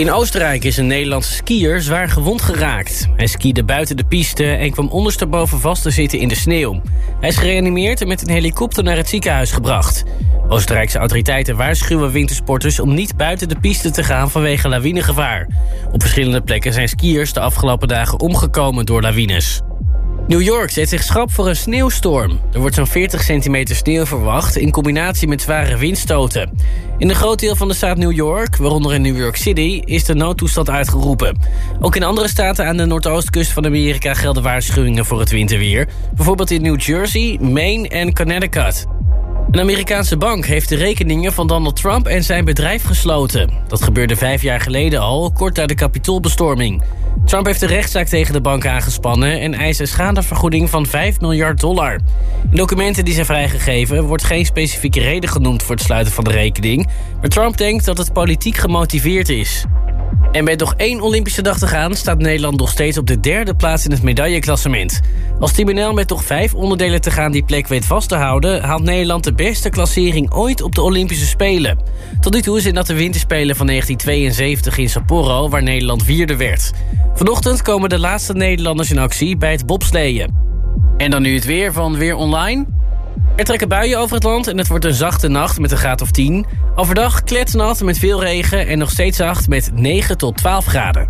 In Oostenrijk is een Nederlandse skier zwaar gewond geraakt. Hij skiede buiten de piste en kwam ondersteboven vast te zitten in de sneeuw. Hij is gereanimeerd en met een helikopter naar het ziekenhuis gebracht. Oostenrijkse autoriteiten waarschuwen wintersporters om niet buiten de piste te gaan vanwege lawinegevaar. Op verschillende plekken zijn skiers de afgelopen dagen omgekomen door lawines. New York zet zich schrap voor een sneeuwstorm. Er wordt zo'n 40 centimeter sneeuw verwacht in combinatie met zware windstoten. In een groot deel van de staat New York, waaronder in New York City, is de noodtoestand uitgeroepen. Ook in andere staten aan de noordoostkust van Amerika gelden waarschuwingen voor het winterweer. Bijvoorbeeld in New Jersey, Maine en Connecticut. Een Amerikaanse bank heeft de rekeningen van Donald Trump en zijn bedrijf gesloten. Dat gebeurde vijf jaar geleden al, kort na de kapitoolbestorming. Trump heeft de rechtszaak tegen de bank aangespannen... en eist een schadevergoeding van 5 miljard dollar. In documenten die zijn vrijgegeven wordt geen specifieke reden genoemd... voor het sluiten van de rekening. Maar Trump denkt dat het politiek gemotiveerd is. En met nog één Olympische dag te gaan... staat Nederland nog steeds op de derde plaats in het medailleklassement. Als Team met nog vijf onderdelen te gaan die plek weet vast te houden... haalt Nederland de beste klassering ooit op de Olympische Spelen. Tot nu toe zijn dat de winterspelen van 1972 in Sapporo... waar Nederland vierde werd. Vanochtend komen de laatste Nederlanders in actie bij het bobsleeën. En dan nu het weer van Weer Online... Er trekken buien over het land en het wordt een zachte nacht met een graad of 10. Overdag kletsnat met veel regen en nog steeds zacht met 9 tot 12 graden.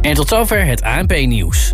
En tot zover het ANP-nieuws.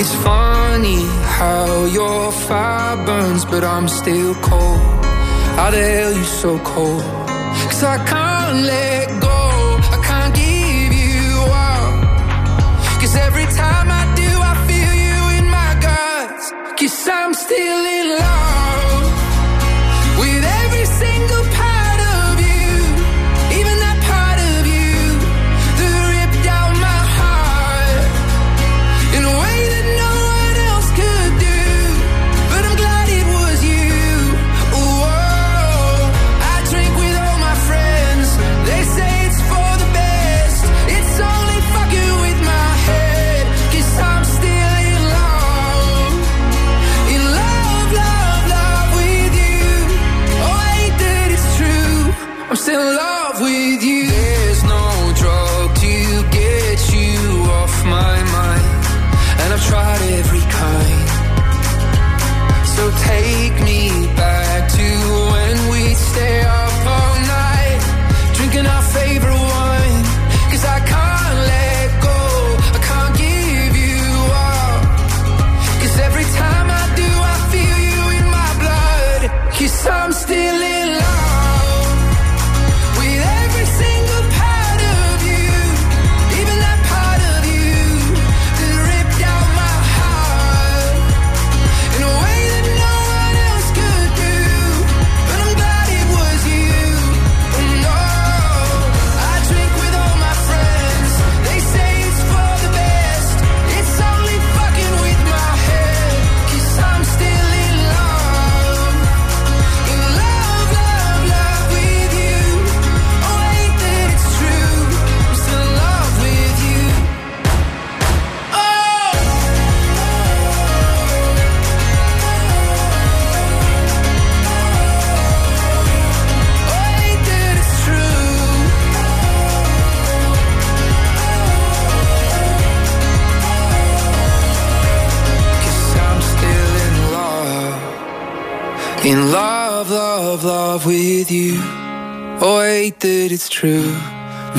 It's funny how your fire burns, but I'm still cold. I the you so cold? Cause I can't let go. I can't give you up. Cause every time I do, I feel you in my guts. Cause I'm still in.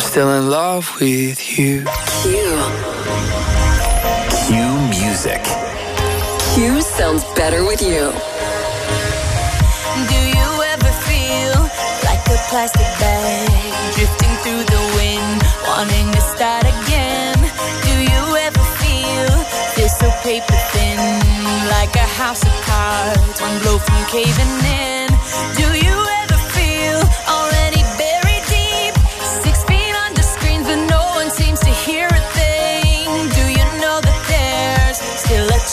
still in love with you. Q. Q music. Q sounds better with you. Do you ever feel like a plastic bag drifting through the wind, wanting to start again? Do you ever feel this so paper thin, like a house of cards, one blow from caving in? Do you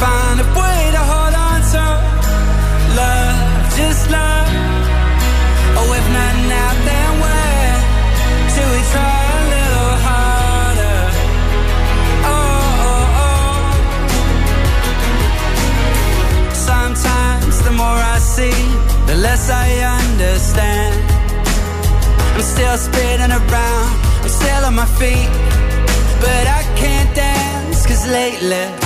find a way to hold on to love, just love. Oh, if not now, then when? Till we try a little harder. Oh, oh, oh. Sometimes the more I see, the less I understand. I'm still spinning around, I'm still on my feet, but I can't dance, cause lately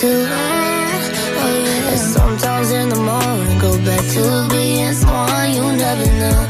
to. Oh yeah. Sometimes in the morning, go back to being someone you never knew.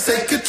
say goodbye.